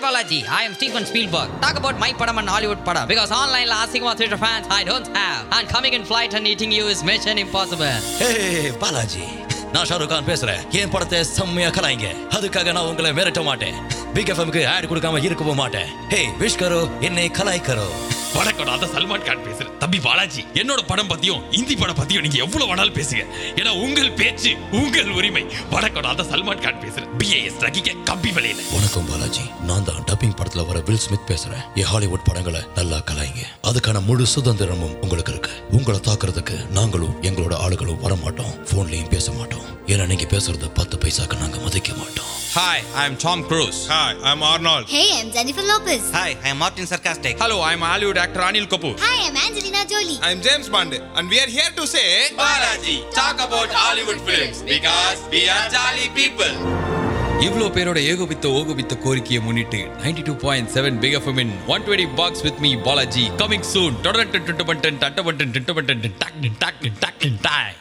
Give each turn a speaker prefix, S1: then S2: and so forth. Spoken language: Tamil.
S1: Balaji. I am Steven Spielberg. Talk about my padam and Hollywood padam because online asking about theatre fans I don't have. And coming in flight and eating you is mission impossible.
S2: ஹே பாலாஜி நான் ஷாருக் கான் பேசுறேன் என் படத்தை செம்மையா கலாய்ங்க அதுக்காக நான் உங்களை மிரட்ட மாட்டேன் பிக் எஃப்எம்க்கு ஆட் கொடுக்காம இருக்கவும் மாட்டேன் ஹே விஷ் கரோ என்னை கலாய் கரோ
S3: வணக்கம் நான் தான் சல்மான் கான் பேசுறேன் தம்பி பாலாஜி என்னோட படம் பத்தியும் இந்தி படம் பத்தியும் நீங்க எவ்வளவு வேணாலும் பேசுங்க. ஏன்னா உங்கள் பேச்சு உங்கள் உரிமை. வணக்கம் நான் தான் சல்மான் கான் பேசுறேன் பிஏஎஸ் ரகிக்க கம்பி விலையில
S2: வணக்கம் பாலாஜி. நான் தான் டப்பிங் படத்துல வர வில் ஸ்மித் பேசுறேன். என் ஹாலிவுட் படங்களை நல்லா கலாய்ங்க. அதுக்கான முழு சுதந்திரமும் உங்களுக்கு இருக்கு. உங்களை தாக்குறதுக்கு நாங்களும் எங்களோட ஆளுகளும் வர மாட்டோம் போன்லயும் பேச மாட்டோம். ஏன்னா நீங்க பேசுறது பத்து பைசாக்கு நாங்க மதிக்க மாட்டோம்.
S4: Hi, I'm Tom Cruise.
S5: Hi, I'm Arnold.
S6: Hey, I'm Jennifer Lopez.
S7: Hi, I am Martin Sarcastic.
S4: Hello, I'm Hollywood actor Anil Kapoor.
S6: Hi, I'm Angelina Jolie.
S5: I'm James Bond, and we are here to say.
S4: Balaji, talk about Hollywood films because we are jolly people. இவ்வளோ பேரோட ஏகோபித்த ஓகோபித்த கோரிக்கையை முன்னிட்டு ninety two point seven big F in one twenty box with me Balaji coming soon தொடர்ந்து டுட்டு button டட்ட button டிட்டு button talk talk talk talk